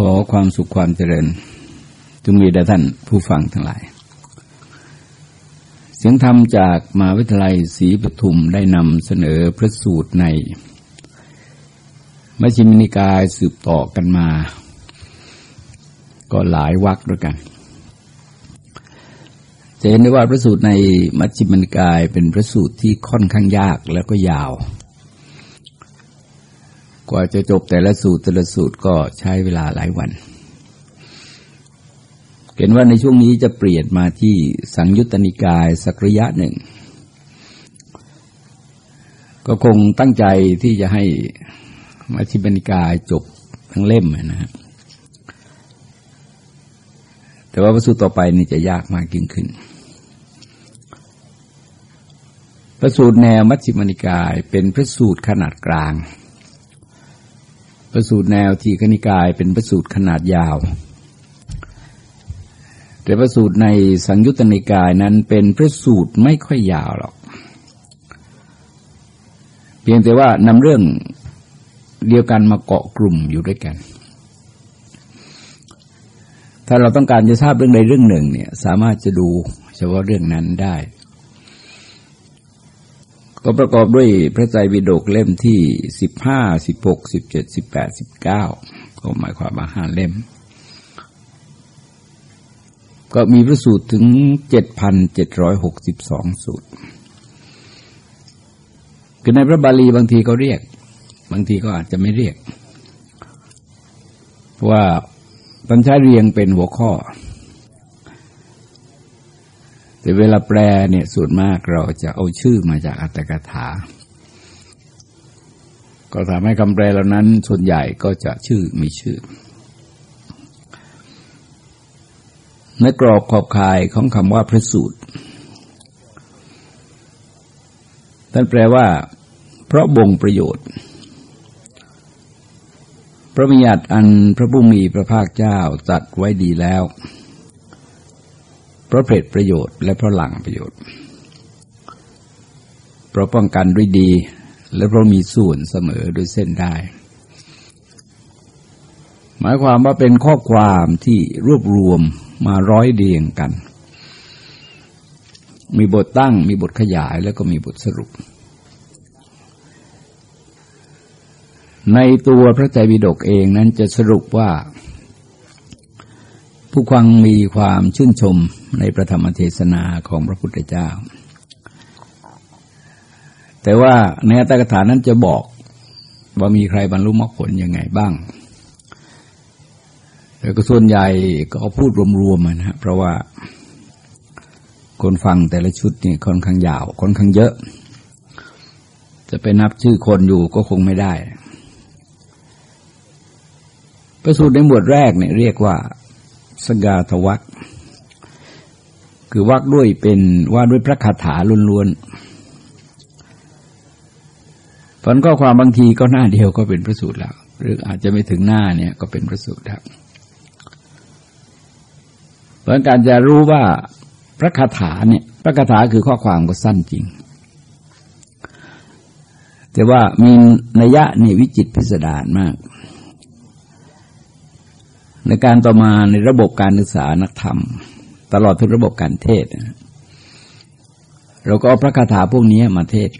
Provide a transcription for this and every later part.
ขอความสุขความเจริญจงมีแด่ท่านผู้ฟังทั้งหลาย เสียงธรรมจากมหาวิทยาลัยศรีปทุมได้นำเสนอพระสูตรในมัชฌิมนิกายสืบต่อกันมา ก็หลายวักด้วยกัน จะเห็นได้ว่าพระสูตรในมัชฌิมนิกายเป็นพระสูตรที่ค่อนข้างยากแล้วก็ยาว กว่าจะจบแต่ละสูตรแต่ละสูตรก็ใช้เวลาหลายวัน เห็นว่าในช่วงนี้จะเปลี่ยนมาที่สังยุตตนิกายสักระยะหนึ่ง ก็คงตั้งใจที่จะให้มัชฌิมนิกายจบทั้งเล่มนะฮะแต่ว่าพระสูตรต่อไปนี่จะยากมากยิ่งขึ้น พระสูตรแนวมัชฌิมนิกายเป็นพระสูตรขนาดกลาง ระสูตรแนวทีคณิกายเป็นพระสูตรขนาดยาว แต่พระสูตรในสังยุตตนิกายนั้นเป็นพระสูตรไม่ค่อยยาวหรอก เพียงแต่ว่านำเรื่องเดียวกันมาเกาะกลุ่มอยู่ด้วยกัน ถ้าเราต้องการจะทราบเรื่องใดเรื่องหนึ่งเนี่ยสามารถจะดูเฉพาะเรื่องนั้นได้ ก็ประกอบด้วยพระไตรปิฎกเล่มที่สิบห้าสิบหกสิบเจ็ดสิบแปดสิบเก้าก็หมายความว่าห้าเล่ม ก็มีพระสูตรถึงเจ็ดพันเจ็ดร้อยหกสิบสองสูตร คือในพระบาลีบางทีก็เรียก บางทีก็อาจจะไม่เรียก เพราะว่าตอนใช้เรียงเป็นหัวข้อ แต่เวลาแปลเนี่ยส่วนมากเราจะเอาชื่อมาจากอัตถกถา ก็ทำให้คำแปลเหล่านั้นส่วนใหญ่ก็จะชื่อมีชื่อในกรอบขอบข่ายของคำว่าพระสูตรท่านแปลว่า เพราะบ่งประโยชน์ พระมิญัติอันพระผู้มีพระภาคเจ้าจัดไว้ดีแล้ว เพราะเพลิดประโยชน์ และเพราะหลังประโยชน์ เพราะป้องกันด้วยดี และเพราะมีส่วนเสมอด้วยเส้นได้ หมายความว่าเป็นข้อความที่รวบรวมมาร้อยเรียงกัน มีบทตั้ง มีบทขยายแล้วก็มีบทสรุป ในตัวพระไตรปิฎกเองนั้นจะสรุปว่าผู้ฟังมีความชื่นชม ในประธรรมเทศนาของพระพุทธเจ้า แต่ว่าในอัตถกถานั้นจะบอกว่ามีใครบรรลุมรรคผลยังไงบ้าง แต่ก็ส่วนใหญ่ก็พูดรวมๆนะฮะเพราะว่าคนฟังแต่ละชุดนี่ค่อนข้างยาวค่อนข้างเยอะ จะไปนับชื่อคนอยู่ก็คงไม่ได้ประสูตรในหมวดแรกเนี่ยเรียกว่า สกาทวัก คือวักด้วยเป็นว่าด้วยพระคาถาล้วนๆผลข้อความบางทีก็หน้าเดียวก็เป็นพระสูตรแล้ว หรืออาจจะไม่ถึงหน้าเนี่ยก็เป็นพระสูตรแล้วเพราะการจะรู้ว่าพระคาถาเนี่ย พระคาถาคือข้อความก็สั้นจริง แต่ว่ามีนัยยะนี่วิจิตพิสดารมาก ในการต่อมาในระบบการศึกษานักธรรม ตลอดถึงระบบการเทศเราก็เอาพระคาถาพวกนี้มาเทศ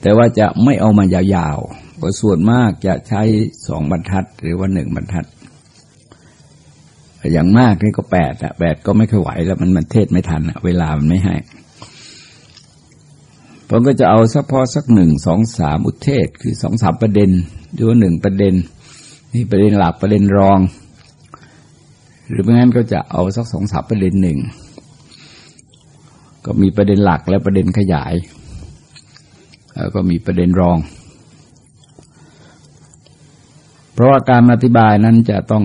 แต่ว่าจะไม่เอามายาวๆเพราะส่วนมากจะใช้สองบรรทัด หรือว่าหนึ่งบรรทัด อย่างมากนี่ก็แปดอะแปดก็ไม่ค่อยไหวแล้วมันมันเทศไม่ทันอะเวลามันไม่ให้ผมก็จะเอาสักพอสักหนึ่งสองสามอุเทศ คือสองสามประเด็นหรือว่าหนึ่งประเด็นนี่ประเด็นหลักประเด็นรอง หรือไม่งั้นก็จะเอาสักสองสามประเด็นหนึ่ง ก็มีประเด็นหลักและประเด็นขยาย แล้วก็มีประเด็นรอง เพราะว่าการอธิบายนั้นจะต้อง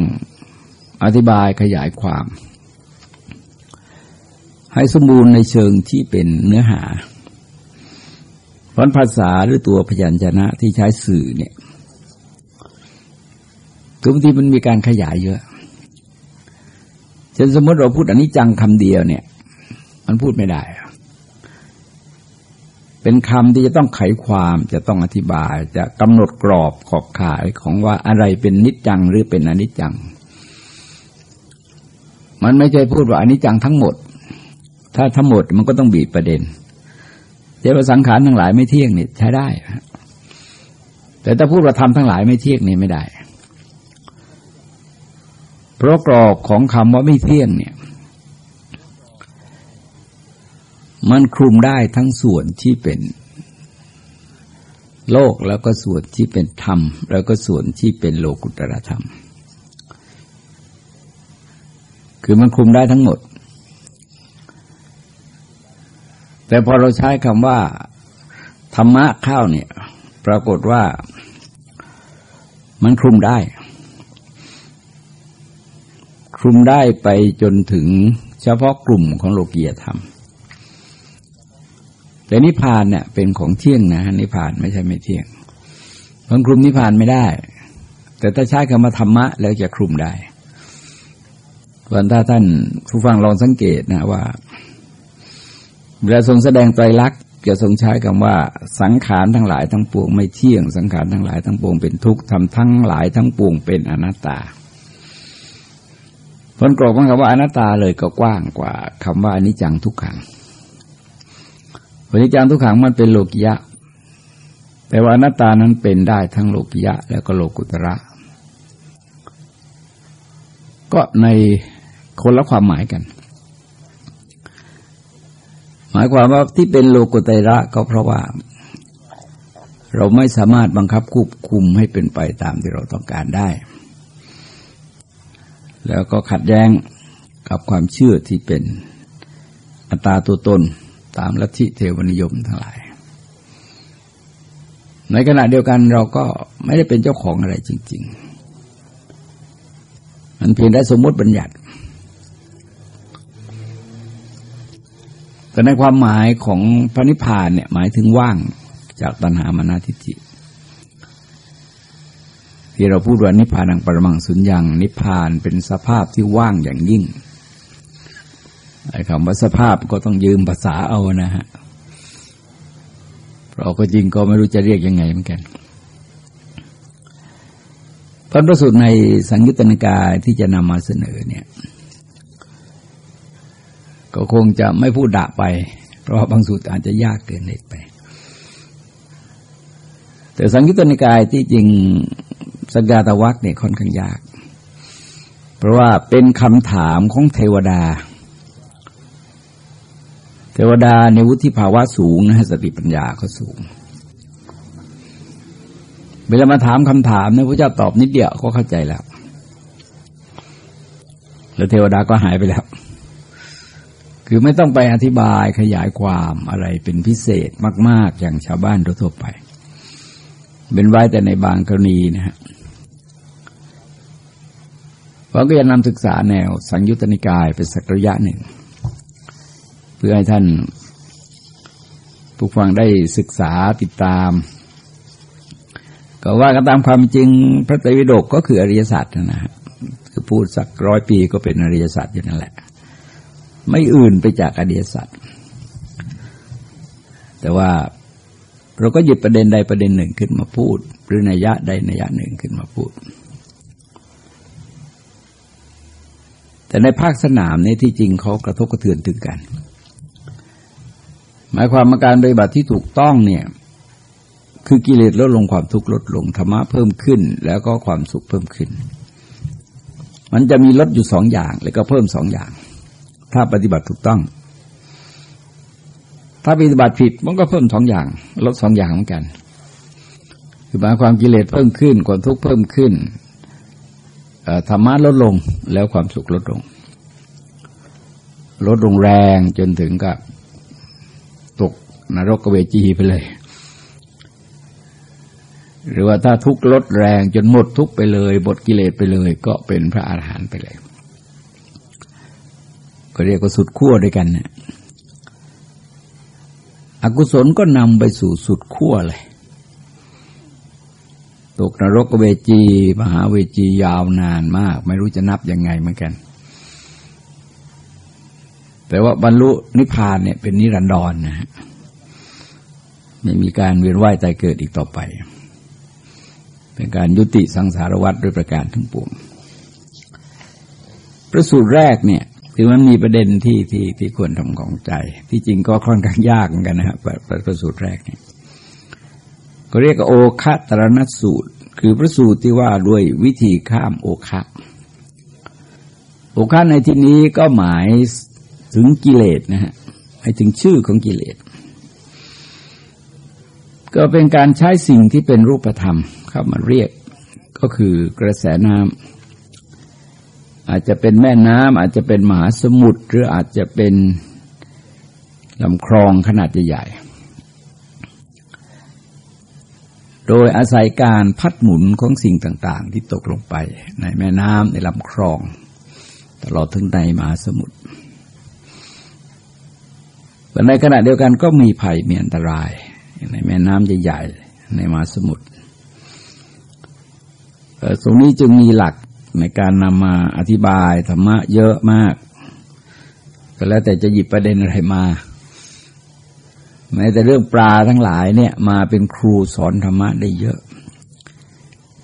อธิบายขยายความ ให้สมบูรณ์ในเชิงที่เป็นเนื้อหาเพราะภาษาหรือตัวพยัญชนะที่ใช้สื่อเนี่ยคือบางทีมันมีการขยายเยอะ เช่นสมมติเราพูดอันนี้จังคำเดียวเนี่ย มันพูดไม่ได้ เป็นคำที่จะต้องไขความจะต้องอธิบาย จะกำหนดกรอบขอบข่ายของว่าอะไรเป็นนิจจังหรือเป็นอนิจจัง มันไม่ใช่พูดว่าอนิจจังทั้งหมด ถ้าทั้งหมดมันก็ต้องบีบประเด็นเจ้าสังขารทั้งหลายไม่เที่ยงนี่ใช้ได้แต่ถ้าพูดว่าทำทั้งหลายไม่เที่ยงนี่ไม่ได้ ราะกรอบของคำว่าไม่เที่ยงเนี่ย มันคลุมได้ทั้งส่วนที่เป็นโลกแล้วก็ส่วนที่เป็นธรรม แล้วก็ส่วนที่เป็นโลกุตรธรรม คือมันคลุมได้ทั้งหมด แต่พอเราใช้คำว่า ธรรมะข้าวเนี่ย ปรากฏว่ามันคลุมได้ คลุมได้ไปจนถึงเฉพาะกลุ่มของโลกียธรรม แต่นิพพานเนี่ยเป็นของเที่ยงนะนิพพานไม่ใช่ไม่เที่ยงบางคลุมนิพพานไม่ได้ แต่ถ้าใช้คำว่าธรรมะ แล้วจะคลุมได้วันถ้าท่านผู้ฟังลองสังเกตนะว่าเวลาทรงแสดงไตรลักษณ์จะทรงใช้คำว่าสังขารทั้งหลายทั้งปวงไม่เที่ยง สังขารทั้งหลายทั้งปวงเป็นทุกข์ทำทั้งหลายทั้งปวงเป็นอนัตตา ผลกรอบของคำว่าอนัตตาเลยก็กว้างกว่าคำว่าอนิจจังทุกขังอนิจจังทุกขังมันเป็นโลกิยะ แต่ว่าอนัตตานั้นเป็นได้ทั้งโลกิยะ แล้วก็โลกุตระ ก็ในคนละความหมายกัน หมายความว่าที่เป็นโลกุตระก็เพราะว่า เราไม่สามารถบังคับควบคุมให้เป็นไปตามที่เราต้องการได้ แล้วก็ขัดแย้งกับความเชื่อที่เป็นอัตตาตัวตนตามลัทธิเทวนิยมทั้งหลาย ในขณะเดียวกันเราก็ไม่ได้เป็นเจ้าของอะไรจริง ๆ มันเพียงได้สมมติบัญญัติ แต่ในความหมายของพระนิพพานเนี่ยหมายถึงว่างจากตัณหามานาทิฏฐิ ที่เราพูดว่านิพพานังปรมังสุญญ์นิพพานเป็นสภาพที่ว่างอย่างยิ่งไอ้คำว่าสภาพก็ต้องยืมภาษาเอานะฮะเราก็จริงก็ไม่รู้จะเรียกยังไงเหมือนกันพระประสูตรในสังยุตตนกายที่จะนำมาเสนอเนี่ย ก็คงจะไม่พูดด่าไป เพราะบางสูตรอาจจะยากเกินเล็กไป แต่สังยุตตนกายที่จริง สัญญาตวักเนี่ยค่อนข้างยาก เพราะว่าเป็นคำถามของเทวดา เทวดาในวุฒิภาวะสูงนะสติปัญญาเขาสูง เวลามาถามคำถามเนี่ยพระเจ้าตอบนิดเดียวก็เข้าใจแล้ว แล้วเทวดาก็หายไปแล้ว คือไม่ต้องไปอธิบายขยายความอะไรเป็นพิเศษมาก ๆ อย่างชาวบ้านทั่วไปเป็นไว้แต่ในบางกรณีนะฮะ เราก็จะนำศึกษาแนวสังยุตตนิกายเป็นสักระยะหนึ่ง เพื่อให้ท่านผู้ฟังได้ศึกษาติดตาม ก็ว่ากันตามความจริงพระไตรปิฎกก็คืออริยสัจนะฮะคือพูดสักร้อยปีก็เป็นอริยสัจอยู่นั่นแหละ ไม่อื่นไปจากอริยสัจแต่ว่าเราก็หยิบประเด็นใดประเด็นหนึ่งขึ้นมาพูด หรือนัยยะใดนัยยะหนึ่งขึ้นมาพูด แต่ในภาคสนามเนี่ยที่จริงเขากระทบกระเทือนถึงกัน หมายความว่าการปฏิบัติที่ถูกต้องเนี่ยคือกิเลสลดลงความทุกข์ลดลงธรรมะเพิ่มขึ้น แล้วก็ความสุขเพิ่มขึ้น มันจะมีลดอยู่สองอย่าง แล้วก็เพิ่มสองอย่าง ถ้าปฏิบัติถูกต้อง ถ้าปฏิบัติผิดมันก็เพิ่มสองอย่าง ลดสองอย่างเหมือนกัน คือหมายความกิเลสเพิ่มขึ้น ความทุกข์เพิ่มขึ้น ธรรมะลดลงแล้วความสุขลดลง ลดลงแรงจนถึงกับตกนรกกเวจีไปเลย หรือว่าถ้าทุกข์ลดแรงจนหมดทุกข์ไปเลยบทกิเลสไปเลย ก็เป็นพระอาหารหันต์ไปเลย ก็เรียกว่าสุดขั้วด้วยกันเนี่ยอกุศลก็นำไปสู่สุดขั้วเลย ตกนรกเวจี มหาเวจียาวนานมาก ไม่รู้จะนับยังไงเหมือนกัน แต่ว่าบรรลุนิพพานเนี่ยเป็นนิรันดรนนะฮะไม่มีการเวียนว่ายตายเกิดอีกต่อไป เป็นการยุติสังสารวัฏด้วยประการทั้งปวงประสูตรแรกเนี่ยคือมันมีประเด็นที่ที่ที่ควรทำของใจ ที่จริงก็ค่อนข้างยากเหมือนกันนะครับประประสูตรแรกเนี่ย ก็เรียกโอคะตรณสูตร คือพระสูตรที่ว่าด้วยวิธีข้ามโอคะโอคะในที่นี้ก็หมายถึงกิเลสนะฮะหมายถึงชื่อของกิเลส ก็เป็นการใช้สิ่งที่เป็นรูปธรรมเข้ามาเรียกก็คือกระแสน้ำอาจจะเป็นแม่น้ำอาจจะเป็นมหาสมุทรหรืออาจจะเป็นลำคลองขนาดใหญ่ โดยอาศัยการพัดหมุนของสิ่งต่าง ๆ ที่ตกลงไปในแม่น้ำในลำคลอง ตลอดถึงในมหาสมุทรแต่ในขณะเดียวกันก็มีภัยมีอันตราย ในแม่น้ำใหญ่ๆในมหาสมุทรตรงนี้จึงมีหลักในการนำมาอธิบายธรรมะเยอะมาก ก็แล้วแต่จะหยิบประเด็นอะไรมา แม้แต่เรื่องปลาทั้งหลายเนี่ยมาเป็นครูสอนธรรมะได้เยอะ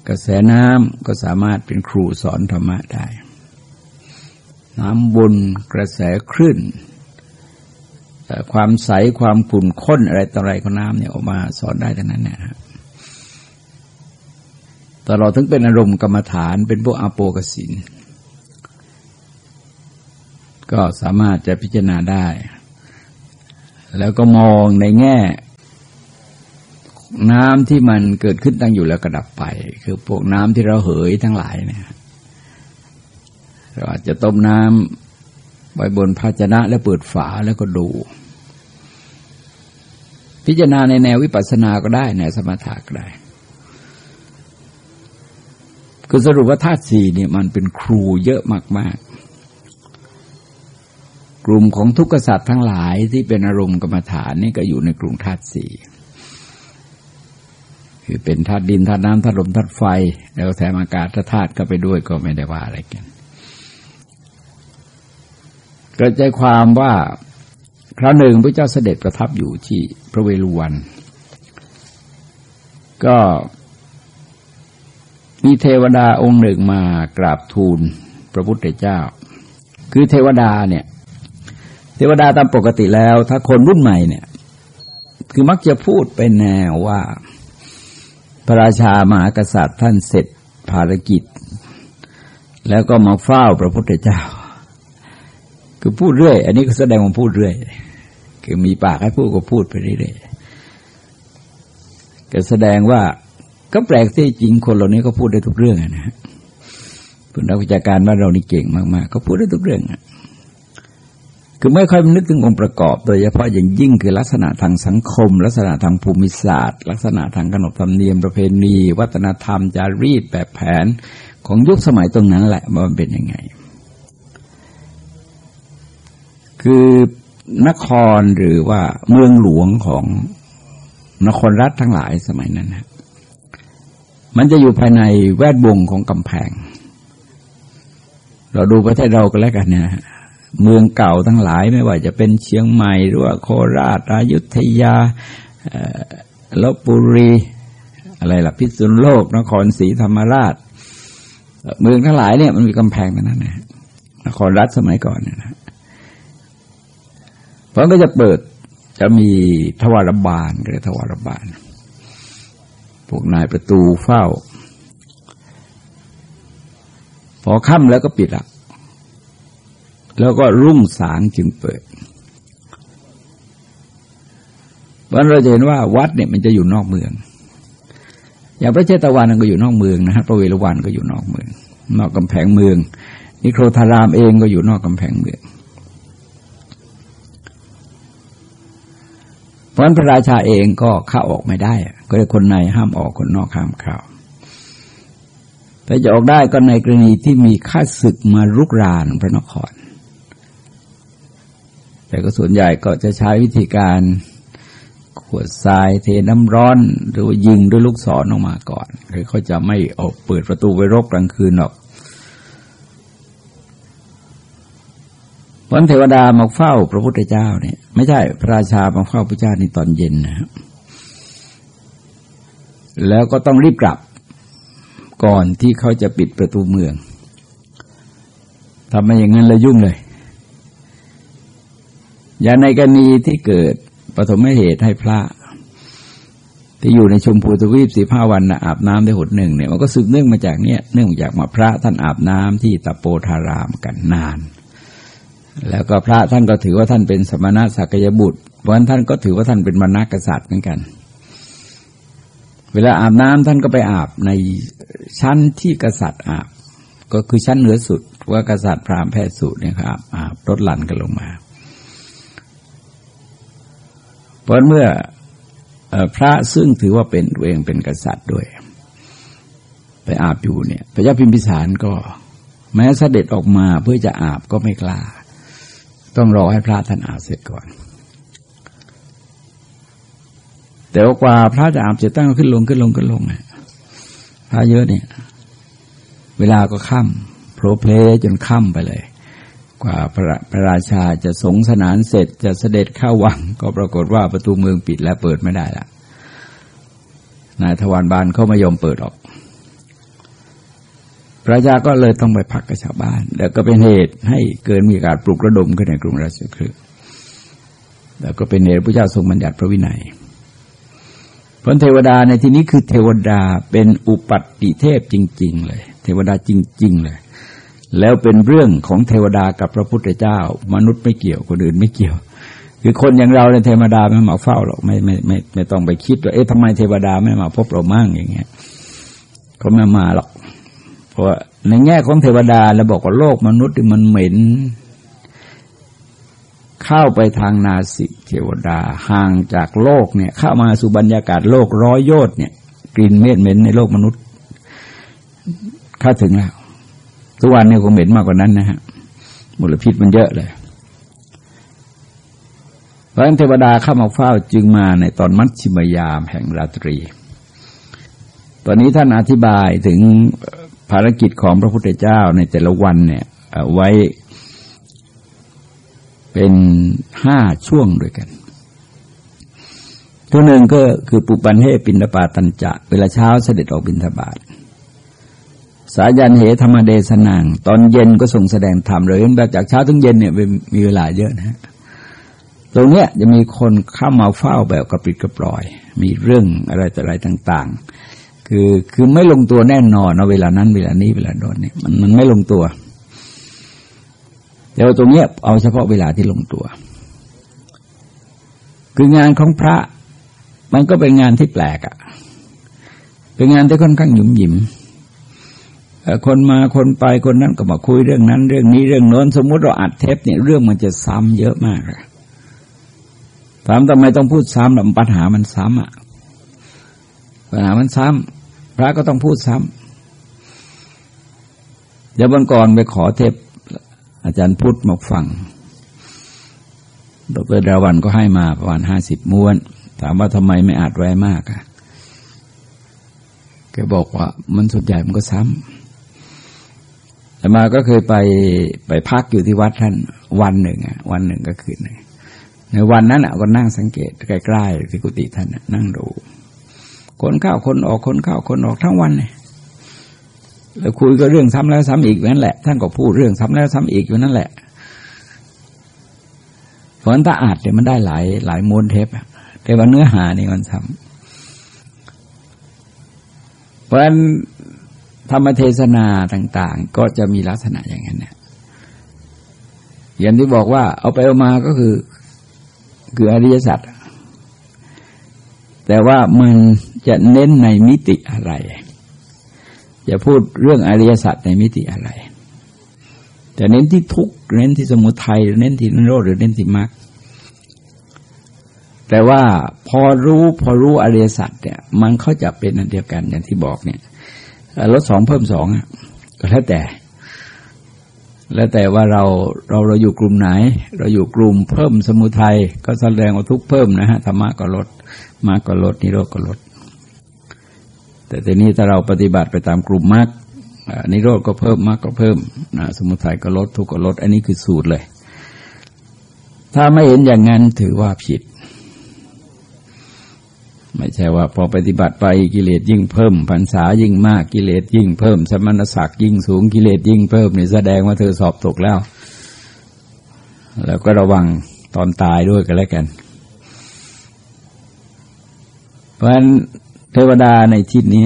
กระแสน้ำก็สามารถเป็นครูสอนธรรมะได้ น้ำบนกระแสคลื่นความใสความขุ่นข้นอะไรต่ออะไรของน้ำเนี่ยออกมาสอนได้ทั้งนั้นนี่ยตลอดถึงเป็นอารมณ์กรรมฐานเป็นพวกอาโปกสินก็สามารถจะพิจารณาได้ แล้วก็มองในแง่ น้ำที่มันเกิดขึ้นตั้งอยู่แล้วกระดับไป คือพวกน้ำที่เราเหยทั้งหลายเนี่ยเราอาจจะต้มน้ำไว้บนภาชนะแล้วเปิดฝาแล้วก็ดู พิจารณาในแนววิปัสสนาก็ได้ในสมถะก็ได้ คือสรุปว่าธาตุสี่เนี่ยมันเป็นครูเยอะมาก ๆ กลุ่มของทุกขสัตว์ทั้งหลายที่เป็นอารมณ์กรรมฐานนี่ก็อยู่ในกลุ่มธาตุสี่คือเป็นธาตุดินธาตุน้ำธาตุลมธาตุไฟ แล้วแถมอากาศธาตุก็ไปด้วยก็ไม่ได้ว่าอะไรกันกระจายความว่าคราวหนึ่งพระเจ้าเสด็จประทับอยู่ที่พระเวฬุวัน ก็มีเทวดาองค์หนึ่งมากราบทูลพระพุทธเจ้า คือเทวดาเนี่ย ทวดาตามปกติแล้ว ถ้าคนรุ่นใหม่เนี่ย คือมักจะพูดไปแนวว่า พระราชามหากษัตริย์ท่านเสร็จภารกิจ แล้วก็มาเฝ้าพระพุทธเจ้า คือพูดเรื่อย อันนี้ก็แสดงว่าพูดเรื่อย คือมีปากให้พูดก็พูดไปเรื่อยก็แสดงว่าก็แปลกที่จริงคนเหล่านี้ก็พูดได้ทุกเรื่องนะฮะผู้นักวิชาการว่าเรานี่เก่งมากๆ ก็พูดได้ทุกเรื่องอะ คือไม่ค่อยนึกถึงองค์ประกอบ โดยเฉพาะอย่างยิ่งคือลักษณะทางสังคม ลักษณะทางภูมิศาสตร์ ลักษณะทางขนบธรรมเนียมประเพณี วัฒนธรรมจารีตแบบแผนของยุคสมัยตรงนั้นแหละมันเป็นยังไง คือนครหรือว่าเมืองหลวงของนครรัฐทั้งหลายสมัยนั้นนะมันจะอยู่ภายในแวดวงของกำแพง เราดูประเทศเราก็แล้วกันเนี่ย เมืองเก่าทั้งหลายไม่ว่าจะเป็นเชียงใหม่หรือว่าโคราชอายุทยาลบบุรี อะไรล่ะพิษณุโลก นครศรีธรรมราช เมืองทั้งหลายเนี่ยมันมีกำแพงนั้นนะนครรัฐสมัยก่อนเนี่ยนะเพราะก็จะเปิดจะมีทวารบาลก็เรียทวารบาลพวกนายประตูเฝ้า พอค่ำแล้วก็ปิดละ แล้วก็รุ่งสางจึงเปิดวันเราจะเห็นว่าวัดเนี่ยมันจะอยู่นอกเมือง อย่างพระเจตวันก็อยู่นอกเมืองนะฮะพระเวฬวันก็อยู่นอกเมือง นอกกำแพงเมือง นิโครธารามเองก็อยู่นอกกำแพงเมืองเพราะพระราชาเองก็เข้าออกไม่ได้ ก็เลยคนในห้ามออกคนนอกห้ามเข้าแต่จะออกได้ก็ในกรณีที่มีข้าศึกมารุกรานพระนคร แต่ก็ส่วนใหญ่ก็จะใช้วิธีการขวดทรายเทน้ำร้อน หรือว่ายิงด้วยลูกศรออกมาก่อนคือเขาจะไม่ออกเปิดประตูไว้รบกลางคืนหรอกวันเทวดามาเฝ้าพระพุทธเจ้าเนี่ย ไม่ใช่พระราชามาเฝ้าพระเจ้าในตอนเย็นนะครับแล้วก็ต้องรีบกลับก่อนที่เขาจะปิดประตูเมืองทำมาอย่างนั้นแล้วยุ่งเลย อย่างในกรณีที่เกิดปฐมเหตุให้พระ ที่อยู่ในชมพูทวีปสิบห้าวันนะอาบน้ำได้หดหนึ่งเนี่ยมันก็สืบเนื่องมาจากเนี้ยเนื่องจากมาพระท่านอาบน้ำที่ตะโปธารามกันนาน แล้วก็พระท่านก็ถือว่าท่านเป็นสมณะสักยบุตรเพราะฉะนั้นท่านก็ถือว่าท่านเป็นมรณกษัตริย์เหมือนกัน เวลาอาบน้ำท่านก็ไปอาบในชั้นที่กษัตริย์อาบ ก็คือชั้นเหนือสุดว่ากษัตริย์พราหมณ์แพทย์สูตรเนี่ยครับอาบรถหลั่นกันลงมา เพ ราะเมื่อพระซึ่งถือว่าเป็นเองเป็นกษัตริย์ด้วย ไปอาบอยู่เนี่ย พระเจ้าพิมพิสารก็ แม้เสด็จออกมาเพื่อจะอาบก็ไม่กล้า ต้องรอให้พระท่านอาบเสร็จก่อน แต่กว่าพระจะอาบเสร็จตั้งขึ้นลงขึ้นลงขึ้นลงเนี่ยพระเยอะเนี่ย เวลาก็ค่ำโผล่เพลจนค่ำไปเลย กว่าพระพระราชาจะสงสนานเสร็จจะเสด็จเข้าวัง ก็ปรากฏว่าประตูเมืองปิดและเปิดไม่ได้ละนายทวารบานเขาไม่ยอมเปิดออก พระราชาก็เลยต้องไปพักกับชาวบ้าน แล้วก็เป็นเหตุให้เกิดมีการปลุกระดมขึ้นในกรุงราชคฤห์แล้วก็เป็นเหตุพระเจ้าทรงบัญญัติพระวินัยพระเทวดาในที่นี้คือเทวดาเป็นอุปัตติเทพจริง ๆ เลย เทวดาจริง ๆ เลย แล้วเป็นเรื่องของเทวดากับพระพุทธเจ้า มนุษย์ไม่เกี่ยวคนอื่นไม่เกี่ยว คือคนอย่างเราในเทวดาไม่มาเฝ้าหรอกไม่ไม่ไม่ไม่ต้องไปคิดว่าเอ๊ะทำไมเทวดาไม่มาพบเรามั่งอย่างเงี้ยเขาไม่มาหรอก เพราะในแง่ของเทวดาเราบอกว่าโลกมนุษย์มันเหม็น เข้าไปทางนาสิเทวดาห่างจากโลกเนี่ย เข้ามาสู่บรรยากาศโลกร้อยโยชน์เนี่ยกลิ่นเม็ดเหม็นในโลกมนุษย์เข้าถึงแล้ว ทุกวันนี้คงเหม็นมากกว่านั้นนะฮะมลพิษมันเยอะเลยเพราะนั้นเทวดาเข้ามาเฝ้าจึงมาในตอนมัชชิมยามแห่งราตรี ตอนนี้ท่านอธิบายถึงภารกิจของพระพุทธเจ้าในแต่ละวันเนี่ยไว้เป็นห้าช่วงด้วยกัน ตัวหนึ่งก็คือปุปันเฮปินดาปาตันจะ เวลาเช้าเสด็จออกบินทบาท สายันเหธรรมเดสนังตอนเย็นก็ส่งแสดงธรรมเลยแบบจากเช้าถึงเย็นเนี่ยมีเวลาเยอะนะตรงเนี้ยจะมีคนเข้ามาเฝ้าแบบกระปิดกระปล่อย มีเรื่องอะไรต่ออะไรต่าง ๆ คือคือไม่ลงตัวแน่นอนเอาเวลานั้นเวลานี้เวลาโดนเนี่ยมันมันไม่ลงตัวแต่ว่าตรงเนี้ยเอาเฉพาะเวลาที่ลงตัว คืองานของพระมันก็เป็นงานที่แปลกอะ่ะ เป็นงานที่ค่อนข้างหยุ่มหยิม คนมาคนไปคนนั้นก็มาคุยเรื่องนั้น เรื่องนี้เรื่องโน้น สมมุติเราอัดเทปเนี่ยเรื่องมันจะซ้ำเยอะมากถามทำไมต้องพูดซ้ำปัญหามันซ้ำอะปัญหามันซ้ำพระก็ต้องพูดซ้ำเดี๋ยววันก่อนไปขอเทปอาจารย์พุทธมาฟังดรดาวันก็ให้มาประมาณห้าสิบม้วน ถามว่าทำไมไม่อาจไว้มากอะแกบอกว่ามันส่วนใหญ่มันก็ซ้ำ แต่มาก็เคยไปไปพักอยู่ที่วัดท่านวันหนึ่งอะวันหนึ่งก็คืนหนึ่งในวันนั้นอะก็นั่งสังเกตใกล้ๆที่กุฏิท่านนั่งดูคนเข้าคนออกคนเข้าคนออกทั้งวันเลยแล้วคุยก็เรื่องซ้ำแล้วซ้ำอีกนั่นแหละ ท่านก็พูดเรื่องซ้ำแล้วซ้ำอีกอยู่นั่นแหละเพราะนั้นถ้าอาจเนี่ยมันได้หลายหลายมวลเทปแต่ว่าเนื้อหานี่มันซ้ำเพราะฉะนั้น ธรรมเทศนาต่าง ๆ ก็จะมีลักษณะอย่างนั้นเนี่ยอย่างที่บอกว่าเอาไปเอามาก็คือ คืออริยสัจแต่ว่ามันจะเน้นในมิติอะไร จะพูดเรื่องอริยสัจในมิติอะไรแต่เน้นที่ทุกเน้นที่สมุทัยเน้นที่นิโรธหรือเน้นที่มรรคแต่ว่าพอรู้พอรู้อริยสัจเนี่ย มันเขาจะเป็นอันเดียวกันอย่างที่บอกเนี่ย ลดสองเพิ่มสองก็แล้วแต่ แล้วแต่ว่าเราเราเราอยู่กลุ่มไหน เราอยู่กลุ่มเพิ่มสมุทัยก็แสดงว่าทุกเพิ่มนะฮะธรรมะก็ลดมรรคก็ลดนิโรธก็ลด แต่ทีนี้ถ้าเราปฏิบัติไปตามกลุ่มมรรคนิโรธก็เพิ่มมรรคก็เพิ่มนะสมุทัยก็ลดทุกข์ก็ลด อันนี้คือสูตรเลย ถ้าไม่เห็นอย่างนั้นถือว่าผิด ไม่ใช่ว่าพอปฏิบัติไปกิเลสยิ่งเพิ่มพรรษายิ่งมากกิเลสยิ่งเพิ่ม สมณศักดิ์ยิ่งสูงกิเลสยิ่งเพิ่มนี่แสดงว่าเธอสอบตกแล้ว แล้วก็ระวังตอนตายด้วยกันแล้วกัน เพราะฉะนั้นเทวดาในที่นี้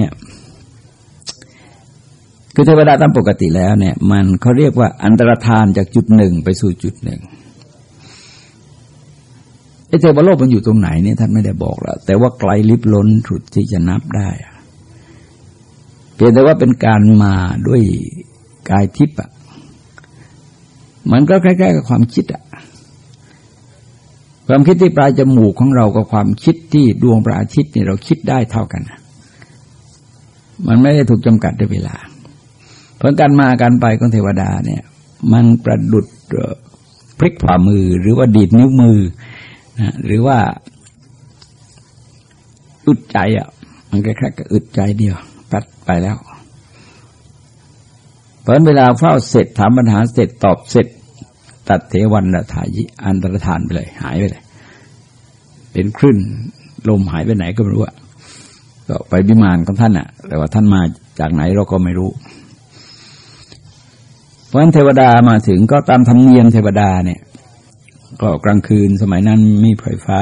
คือเทวดาตามปกติแล้วเนี่ย มันเขาเรียกว่าอันตรธานจากจุดหนึ่งไปสู่จุดหนึ่ง ไอ้เทวโลกมันอยู่ตรงไหนเนี่ยท่านไม่ได้บอกแล้วแต่ว่าไกลลิบล้นสุดที่จะนับได้เพียงแต่ว่าเป็นการมาด้วยกายทิพย์อะมันก็ใกล้ๆกับความคิดอะความคิดที่ปลายจมูกของเรากับความคิดที่ดวงพระอาทิตย์นี่เราคิดได้เท่ากัน มันไม่ได้ถูกจำกัดด้วยเวลา เพราะการมาการไปของเทวดาเนี่ย มันประดุดพลิกฝ่ามือหรือว่าดีดนิ้วมือ นะหรือว่าอึดใจอะ มันแค่กับอึดใจเดียวปัดไปแล้วเพราะเวลาเฝ้าเสร็จถามปัญหาเสร็จตอบเสร็จ ตัดเทวันทายิอันตรธานไปเลย หายไปเลย เป็นคลื่นลมหายไปไหนก็ไม่รู้อะก็ไปบิมานของท่านอะ แต่ว่าท่านมาจากไหนเราก็ไม่รู้ เพราะฉะนั้นเทวดามาถึงก็ตามธรรมเนียมเทวดาเนี่ย ก็กลางคืนสมัยนั้นมีไฟฟ้า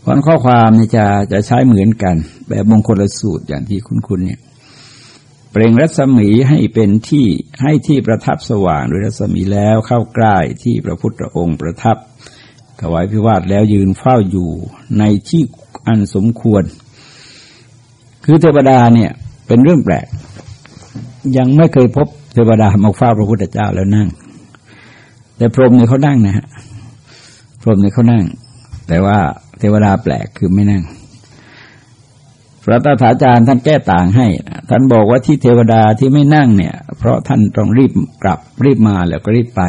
เพราะข้อความนี่จะจะใช้เหมือนกัน แบบมงคลสูตรอย่างที่คุณคุณเนี่ย เปล่งรัศมีให้เป็นที่ให้ที่ประทับสว่างโดยรัศมีแล้วเข้าใกล้ที่พระพุทธองค์ประทับถวายพิวาทแล้วยืนเฝ้าอยู่ในที่อันสมควร คือเทวดาเนี่ยเป็นเรื่องแปลก ยังไม่เคยพบเทวดามาเฝ้าพระพุทธเจ้าแล้วนั่ง แต่พรหมเนี่ยเขานั่งนะฮะ พรหมเนี่ยเขานั่ง แต่ว่าเทวดาแปลกคือไม่นั่ง พระตถาจารย์ท่านแก้ต่างให้ ท่านบอกว่าที่เทวดาที่ไม่นั่งเนี่ย เพราะท่านต้องรีบกลับรีบมาแล้วก็รีบไป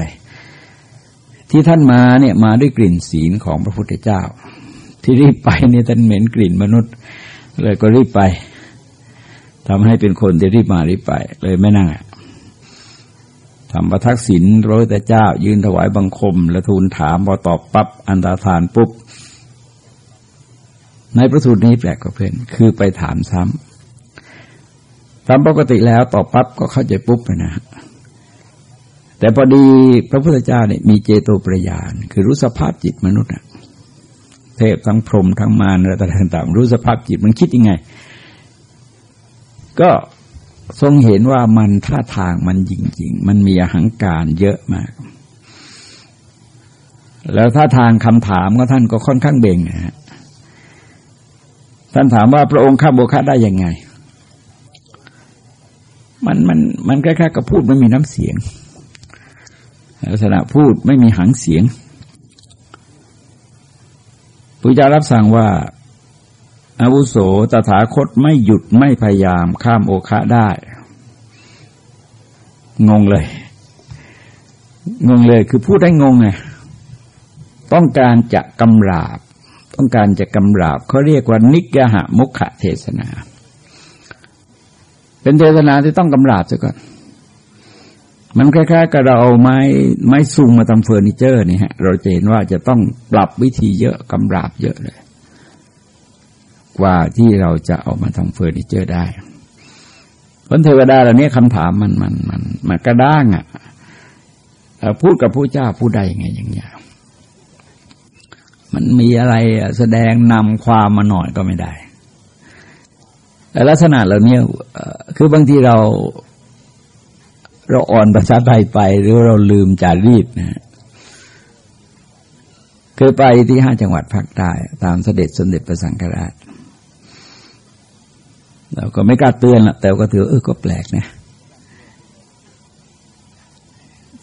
ที่ท่านมาเนี่ยมาด้วยกลิ่นศีลของพระพุทธเจ้า ที่รีบไปเนี่ยท่านเหม็นกลิ่นมนุษย์ เลยก็รีบไปทำให้เป็นคนที่รีบมารีบไป เลยไม่นั่ง ทำประทักษิณพระพุทธเจ้า ยืนถวายบังคม และทูลถามพอตอบปับ๊บอันตาทานปุ๊บ ในประสูตรนี้แปลกกว่าเพื่อนคือไปถามซ้ำตามปกติแล้วตอบปั๊บก็เข้าใจปุ๊บไปนะ แต่พอดีพระพุทธเจ้าเนี่ยมีเจโตปรยาน คือรู้สภาพจิตมนุษย์อะเทพทั้งพรหมทั้งมารอะไรต่างๆรู้สภาพจิตมันคิดยังไง ก็ ทรงเห็นว่ามันท่าทางมันจริงๆ มันมีอหังการเยอะมาก แล้วท่าทางคำถามก็ท่านก็ค่อนข้างเบ่งนะฮะท่านถามว่าพระองค์ข้าโบคะได้ยังไง มันมันมันคล้ายๆกับพูดไม่มีน้ำเสียง ลักษณะพูดไม่มีหางเสียงพุทธเจ้ารับสั่งว่า อาวุโสตถาคตไม่หยุดไม่พยายามข้ามโอคะได้ งงเลย งงเลยคือพูดได้งงไงต้องการจะกำราบ ต้องการจะกำราบเขาเรียกว่านิกหะมุขเทศนา เป็นเทศนาที่ต้องกำราบซะก่อนมันคล้ายๆกับเราเอาไม้ไม้ซุงมาทำเฟอร์นิเจอร์นี่ฮะ เราจะเห็นว่าจะต้องปรับวิธีเยอะกำราบเยอะเลย กว่าที่เราจะเอามาทำเฟอร์นิเจอร์ได้คนเทวดาเหล่านี้คำถามมันมันมันมันกระด้างอะพูดกับผู้เจ้าผู้ใดยังไงอย่างเงี้ยมันมีอะไรแสดงนำความมาหน่อยก็ไม่ได้แต่ลักษณะเหล่านี้คือบางทีเรา เราอ่อนประชาไทยไป หรือเราลืมจารีตนะเคยไปที่ห้าจังหวัดภาคใต้ตามเสด็จสมเด็จพระสังฆราช เราก็ไม่กล้าเตือนละแต่ก็ถือเออก็แปลกนะ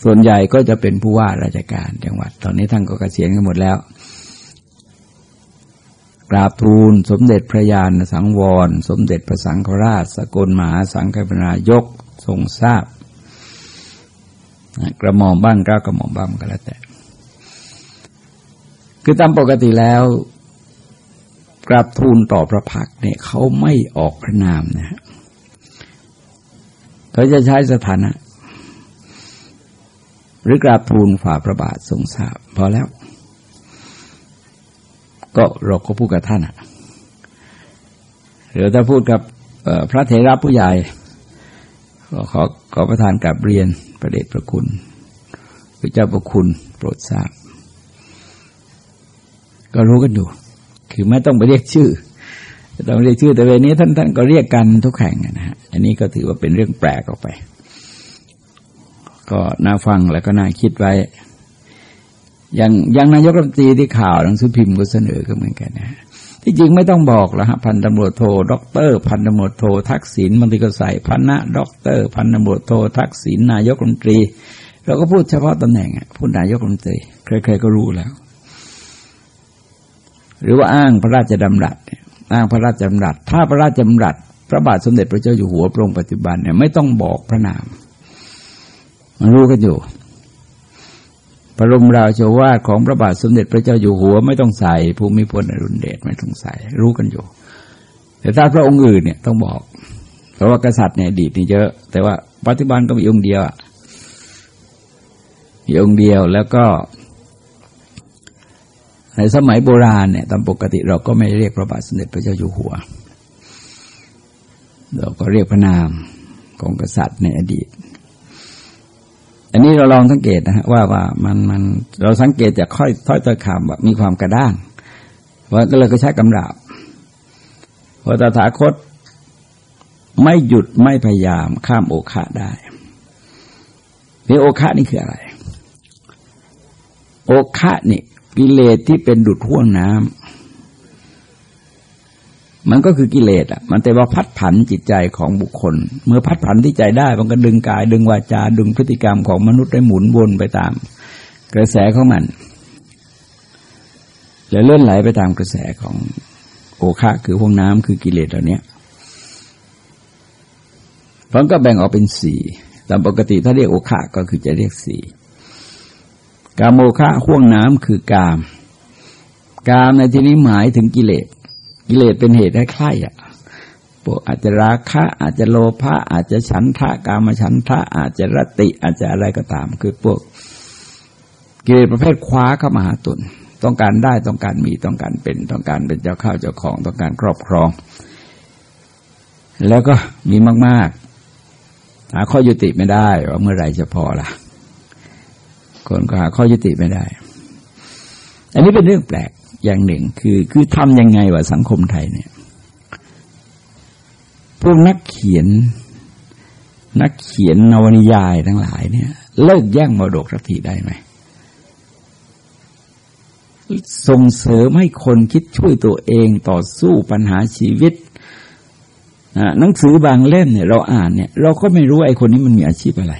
ส่วนใหญ่ก็จะเป็นผู้ว่าราชการจังหวัด ตอนนี้ท่านก็เกษียณกันหมดแล้ว กราบทูลสมเด็จพระยานสังวร สมเด็จพระสังฆราช สกลมหาสังฆปนายกทรงทราบ กระหม่อมบ้างก้ากระหม่อมบ้างก็แล้วแต่ คือตามปกติแล้ว กราบทูลต่อพระพักเนี่ยเขาไม่ออกพระนามนะฮะเขาจะใช้สถานะ หรือกราบทูลฝ่าพระบาททรงทราบพอแล้ว ก็เราก็พูดกับท่านอะหรือถ้าพูดกับพระเถระผู้ใหญ่ก็ขอขอประทานกับเรียนประเดชพระคุณพระเจ้าประคุณโปรดทราบ ก็รู้กันอยู่ คือไม่ต้องไปเรียกชื่อต้องเรียกชื่อแต่เวนี้ท่านท่านก็เรียกกันทุกแห่งนะฮะอันนี้ก็ถือว่าเป็นเรื่องแปลกออกไป ก็น่าฟังแล้วก็น่าคิดไว้ อย่างอย่างนายกรัฐมนตรีที่ข่าวหนังสือพิมพ์ก็เสนอก็เหมือนกันนะ ที่จริงไม่ต้องบอกแล้วฮะพันตำรวจโทด็อกเตอร์พันตำรวจโททักษิณบางทีก็ใส่พันนะด็อกเตอร์พันตำรวจโททักษิณนายกรัฐมนตรี เราก็พูดเฉพาะตำแหน่งพูดนายกรัฐมนตรีใครๆก็รู้แล้ว หรือว่าอ้างพระราชดำรัสอ้างพระราชดำรัสถ้าพระราชดำรัสพระบาทสมเด็จพระเจ้าอยู่หัวพระองค์ปัจจุบันเนี่ยไม่ต้องบอกพระนาม มันรู้กันอยู่ พระบรมราชวาทของพระบาทสมเด็จพระเจ้าอยู่หัว ไม่ต้องใส่ภูมิพลอรุณเดชไม่ต้องใส่ รู้กันอยู่ แต่ถ้าพระองค์อื่นเนี่ยต้องบอก เพราะว่ากษัตริย์เนี่ยดีนี่เยอะ แต่ว่าปัจจุบันก็มีองค์เดียวมีองค์เดียวแล้วก็ ในสมัยโบราณเนี่ยตามปกติเราก็ไม่เรียกพระบาทสมเด็จพระเจ้าอยู่หัว เราก็เรียกพระนามของกษัตริย์ในอดีต อันนี้เราลองสังเกตนะฮะว่าว่ามันมันเราสังเกตจากค่อยถ้อยตะคำว่ามีความกระด้างว่าก็เลยก็ใช้กำราบพอตถาคตไม่หยุดไม่พยายามข้ามโอคะได้นี่โอคะนี่คืออะไร โอคะนี่ กิเลสที่เป็นดุดห่วงน้ำมันก็คือกิเลสอะ มันแต่ว่าพัดผันจิตใจของบุคคล เมื่อพัดผันที่ใจได้ มันก็ดึงกาย ดึงวาจา ดึงพฤติกรรมของมนุษย์ได้หมุนวนไปตาม กระแสของมัน และเลื่อนไหลไปตามกระแสของโอคะคือห้องน้ำคือกิเลสเหล่านี้มันก็แบ่งออกเป็นสี่ตามปกติถ้าเรียกโอคะก็คือจะเรียกสี่ กามโอคะห่วงน้ำคือกาม กามในที่นี้หมายถึงกิเลส กิเลสเป็นเหตุให้ใคร่อะพวกอาจจะราคะอาจจะโลภะอาจจะฉันทะกามฉันทะ อาจจะรติ อาจจะอะไรก็ตาม คือพวกกิเลสประเภทคว้าเข้ามาหาตน ต้องการได้ต้องการมีต้องการเป็นต้องการเป็นเจ้าข้าวเจ้าของต้องการครอบครอง แล้วก็มีมาก ๆ หาข้อยุติไม่ได้ว่าเมื่อไรจะพอละ คนก็หาข้อยุติไม่ได้ อันนี้เป็นเรื่องแปลกอย่างหนึ่งคือคือทำยังไงว่าสังคมไทยเนี่ย พวกนักเขียน นักเขียนนวนิยายทั้งหลายเนี่ย เลิกแย่งมรดกสักทีได้ไหมส่งเสริมให้คนคิดช่วยตัวเองต่อสู้ปัญหาชีวิตหนังสือบางเล่มเนี่ย เราอ่านเนี่ย เราก็ไม่รู้ไอ้คนนี้มันมีอาชีพอะไร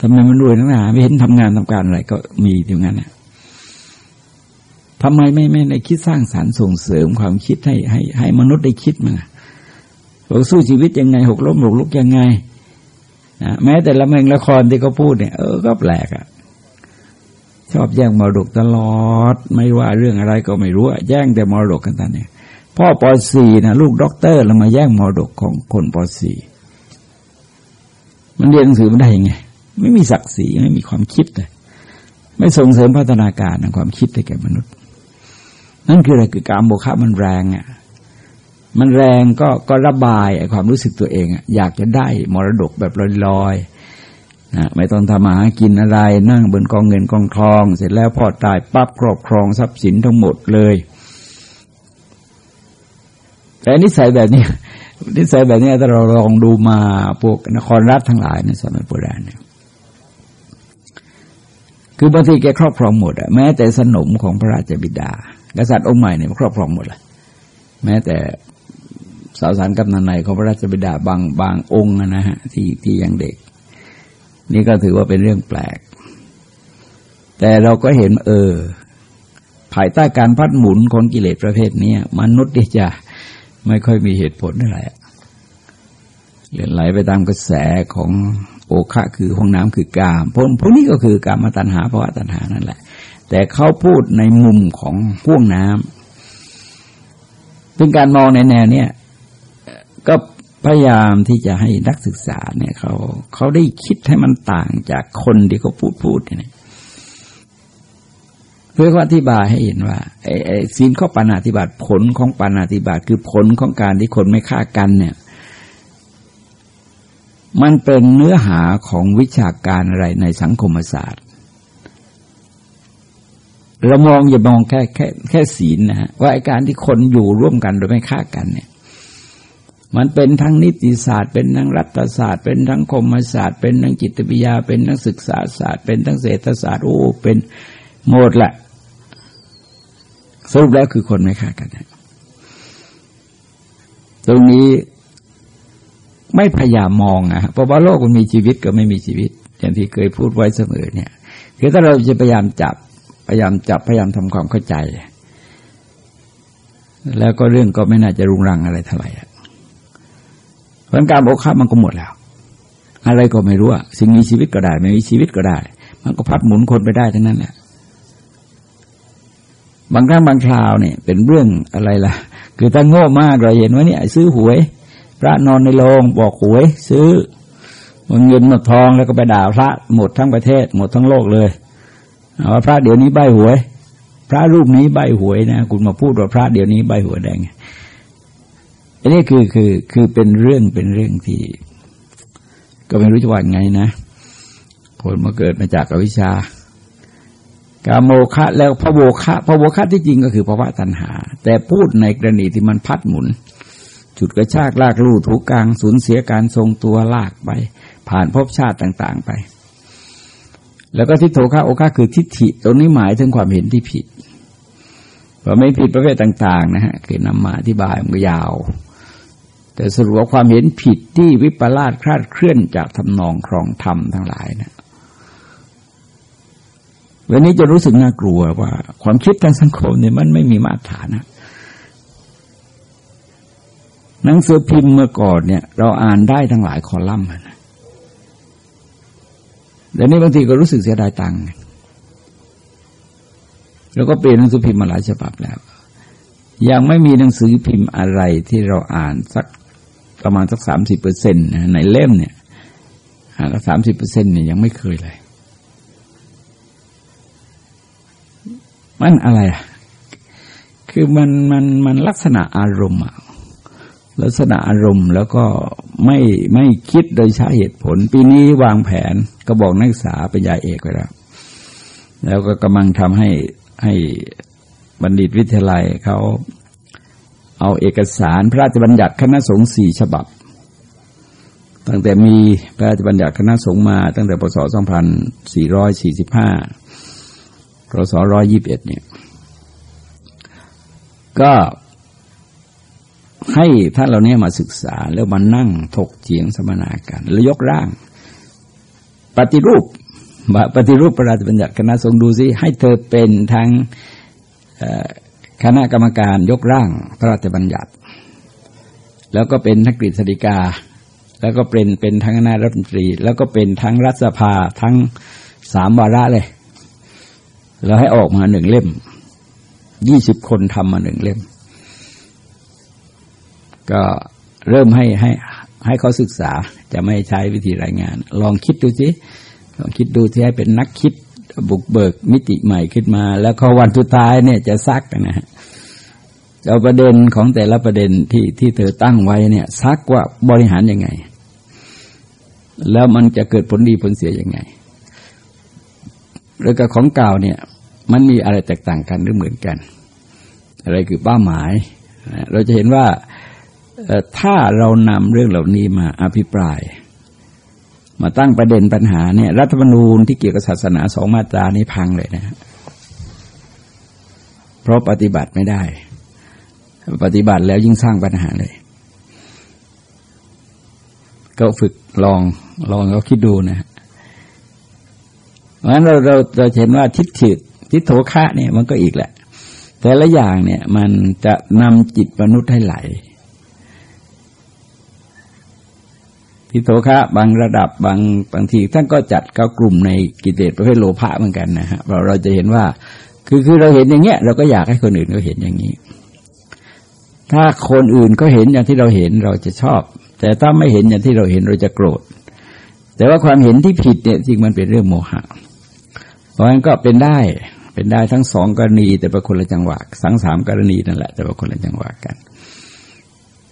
ทำไมมันรวยนักหนาไม่เห็นทำงานทำการอะไรก็มีอย่างนั้นนะทำไมไม่ไม่ในคิดสร้างสารรค์ส่งเสริมความคิดให้ให้ให้มนุษย์ได้คิดมาเราสู้ชีวิตยังไงหกล้มหกลุกยังไงนะแม้แต่ละเมงละครที่เขาพูดเนี่ยเออก็แปลกอะ่ะชอบแย่งมรดกตลอด ไม่ว่าเรื่องอะไรก็ไม่รู้แย่งแต่มรดกกันตอนนี้พ่อปอสี่นะลูกด็อกเตอร์แล้วมาแย่งมรดกของคนปอสี่มันเรียนหนังสือมันได้ยังไง ไม่มีศักดิ์ศรีไม่มีความคิดเลยไม่ส่งเสริมพัฒนาการในความคิดให้แก่มนุษย์ นั่นคืออะไรคือการโมฆะมันแรงอะมันแรงก็ก็ระบายความรู้สึกตัวเองอะอยากจะได้มรดกแบบลอยๆนะไม่ต้องทำมาหากินอะไร นั่งบนกองเงินกองทอง เสร็จแล้วพอตายปั๊บครอบครองทรัพย์สินทั้งหมดเลย แต่นิสัยแบบนี้นิสัยแบบนี้ถ้าเราลองดูมาพวกนครรัฐทั้งหลายในสมัยโบราณเนี่ย คือบางทีแกครอบครองหมดอะแม้แต่สนมของพระราชบิดากษัตริย์องค์ใหม่เนี่ยครอบครองหมดเลยแม้แต่สาวสารกำนันในของพระราชบิดาบางบางองค์นะฮะที่ที่ยังเด็ก นี่ก็ถือว่าเป็นเรื่องแปลก แต่เราก็เห็นเออ ภายใต้การพัดหมุนของกิเลสประเภทนี้มนุษย์ที่จะไม่ค่อยมีเหตุผลอะไรเลื่อนไหลไปตามกระแสของ โอคะคือห้องน้ำคือกามพวกพวกนี้ก็คือกามตัณหาภาวะตัณหานั่นแหละ แต่เขาพูดในมุมของพ่วงน้ำเป็นการมองในแนวเนี้ยก็พยายามที่จะให้นักศึกษาเนี่ยเขาเขาได้คิดให้มันต่างจากคนที่เขาพูดพูดเนี่ยเพื่ออธิบายให้เห็นว่าไอ้ไอ้ศีลข้อปานาธิบาตผลของปานาธิบาตคือผลของการที่คนไม่ฆ่ากันเนี่ย มันเป็นเนื้อหาของวิชาการอะไรในสังคมศาสตร์ เรามองอย่ามองแค่แค่แค่ศีลนะฮะว่าไอการที่คนอยู่ร่วมกันโดยไม่ฆ่ากันเนี่ย มันเป็นทั้งนิติศาสตร์ เป็นทั้งรัฐศาสตร์ เป็นทั้งคมศาสตร์ เป็นทั้งจิตวิทยา เป็นทั้งศึกษาศาสตร์ เป็นทั้งเศรษฐศาสตร์โอ้เป็นหมดแหละสรุปแล้วคือคนไม่ฆ่ากันนะตรงนี้ ไม่พยายามมองอะเพราะว่าโลกมันมีชีวิตก็ไม่มีชีวิต อย่างที่เคยพูดไว้เสมอเนี่ย คือถ้าเราจะพยายามจับพยายามจับพยายามทำความเข้าใจ แล้วก็เรื่องก็ไม่น่าจะรุงรังอะไรเท่าไหร่เพราะการโอคามันก็หมดแล้ว อะไรก็ไม่รู้อะสิ่งมีชีวิตก็ได้ ไม่มีชีวิตก็ได้ มันก็พัดหมุนคนไปได้ทั้งนั้นแหละบางครั้งบางคราวเนี่ย เป็นเรื่องอะไรล่ะ คือถ้าโง่มากเราเห็นว่านี่ซื้อหวย พระนอนในโรงบอกหวยซื้อมันเงินหมดทองแล้วก็ไปด่าพระหมดทั้งประเทศ หมดทั้งโลกเลยว่าพระเดี๋ยวนี้ใบหวย พระรูปนี้ใบหวยนะคุณมาพูดว่าพระเดี๋ยวนี้ใบหวยแดงอันนี้คือคือคือเป็นเรื่องเป็นเรื่องที่ ก็ไม่รู้จะว่าไงนะคนมาเกิดมาจากอวิชชากาโมคะแล้วพระโวคะพระโวคะที่จริงก็คือภาวะตัณหา แต่พูดในกรณีที่มันพัดหมุน จุดกระชากลากลู่ถูกกลางสูญเสียการทรงตัวลากไป ผ่านภพชาติต่าง ๆ ไป แล้วก็ทิฏโถคะโอคะคือทิฏฐิตรงนี้หมายถึงความเห็นที่ผิดพอไม่ผิดประเภทต่าง ๆ นะฮะคือนำมาอธิบายมันยาว แต่สรุปความเห็นผิดที่วิปลาสคลาดเคลื่อนจากทำนองครองธรรมทั้งหลายนะวันนี้จะรู้สึกน่ากลัวว่า ความคิดทางสังคมเนี่ยมันไม่มีมาตรฐานนะ หนังสือพิมพ์เมื่อก่อนเนี่ย เราอ่านได้ทั้งหลายคอลัมน์นะแต่นี้บางทีก็รู้สึกเสียดายตังค์แล้วก็เปลี่ยนหนังสือพิมพ์มาหลายฉบับแล้ว ยังไม่มีหนังสือพิมพ์อะไรที่เราอ่านสักประมาณสักสามสิบเปอร์เซ็นต์ในเล่มเนี่ยอ่านสามสิบเปอร์เซ็นต์เนี่ยยังไม่เคยเลย มันอะไรอะ คือมันมันมันลักษณะอารมณ์อะ ลักษณะอารมณ์แล้วก็ไม่ไม่คิดโดยใช้เหตุผล ปีนี้วางแผนก็บอกนักศึกษาเป็นยาเอกไปแล้ว แล้วก็กำลังทำให้ให้บัณฑิตวิทยาลัยเขาเอาเอกสารพระราชบัญญัติคณะสงฆ์สี่ฉบับ ตั้งแต่มีพระราชบัญญัติคณะสงฆ์มา ตั้งแต่ปศ2445ปศ121เนี่ย ก็ ให้ท่านเหล่านี้มาศึกษาแล้วมานั่งถกเถียงสมนากัน แล้วยกร่าง ปฏิรูปปฏิรูปประราชบัญญัติคณะสงฆ์ดูสิให้เธอเป็นทั้งคณะกรรมการยกร่างพระราชบัญญัติ แล้วก็เป็นนักกฤษฎีกา แล้วก็เป็นเป็นทั้งคณะรัฐมนตรี แล้วก็เป็นทั้งรัฐสภาทั้งสามวาระเลยเราให้ออกมาหนึ่งเล่มยี่สิบคนทำมาหนึ่งเล่ม ก็เริ่มให้ให้ให้เขาศึกษาจะไม่ใช้วิธีรายงาน ลองคิดดูสิลองคิดดูที่ให้เป็นนักคิดบุกเบิกมิติใหม่ขึ้นมา แล้วเขาวันสุดท้ายเนี่ยจะซักนะฮะเอาประเด็นของแต่ละประเด็นที่ที่เธอตั้งไว้เนี่ยซักว่าบริหารยังไง แล้วมันจะเกิดผลดีผลเสียยังไงแล้วกับของเก่าเนี่ยมันมีอะไรแตกต่างกันหรือเหมือนกัน อะไรคือเป้าหมาย เราจะเห็นว่า ถ้าเรานำเรื่องเหล่านี้มาอภิปราย มาตั้งประเด็นปัญหาเนี่ย รัฐธรรมนูญที่เกี่ยวกับศาสนาสองมาตรานี้พังเลยนะเพราะปฏิบัติไม่ได้ ปฏิบัติแล้วยิ่งสร้างปัญหาเลย ก็ฝึกลองลองเขาคิดดูนะเพราะฉะนั้นเราเราเราเห็นว่าทิฏฐิทิฏโถคะเนี่ยมันก็อีกแหละ แต่ละอย่างเนี่ยมันจะนำจิตมนุษย์ให้ไหล ทิโตคะบางระดับบางบางทีท่านก็จัดเข้ากลุ่มในกิเลสประเภทโลภะเหมือนกันนะฮะเราเราจะเห็นว่า คือคือเราเห็นอย่างเงี้ยเราก็อยากให้คนอื่นก็เห็นอย่างนี้ ถ้าคนอื่นก็เห็นอย่างที่เราเห็นเราจะชอบ แต่ถ้าไม่เห็นอย่างที่เราเห็นเราจะโกรธ แต่ว่าความเห็นที่ผิดเนี่ยจริงมันเป็นเรื่องโมหะ เพราะงั้นก็เป็นได้เป็นได้ทั้งสองกรณี แต่เป็นคนละจังหวะสังสามกรณีนั่นแหละแต่เป็นคนละจังหวะกัน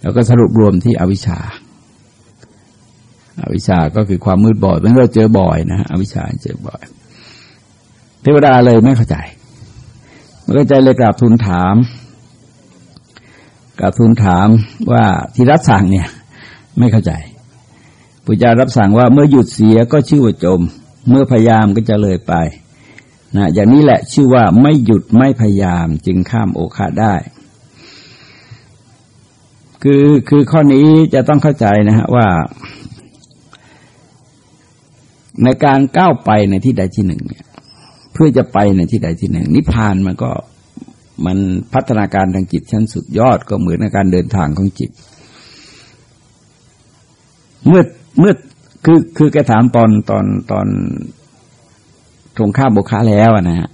แล้วก็สรุปรวมที่อวิชชา อวิชาก็คือความมืดบอดมันเราเจอบ่อยนะฮะอวิชาเจอบ่อย เทวดาเลยไม่เข้าใจไม่เข้าใจเลยกราบทูลถามกราบทูลถามว่าที่รับสั่งเนี่ย ไม่เข้าใจปุจารับสั่งว่าเมื่อหยุดเสียก็ชื่อว่าจม เมื่อพยายามก็จะเลยไปนะอย่างนี้แหละชื่อว่าไม่หยุดไม่พยายามจึงข้ามโอคาได้ คือคือข้อนี้จะต้องเข้าใจนะฮะว่า ในการก้าวไปในที่ใดที่หนึ่งเนี่ยเพื่อจะไปในที่ใดที่หนึ่ง นิพพานมันก็มันพัฒนาการทางจิตชั้นสุดยอดก็เหมือนในการเดินทางของจิต เมื่อเมื่อคือคือแกถามตอนตอนตอนตรงข้ามโบคาแล้วนะฮะ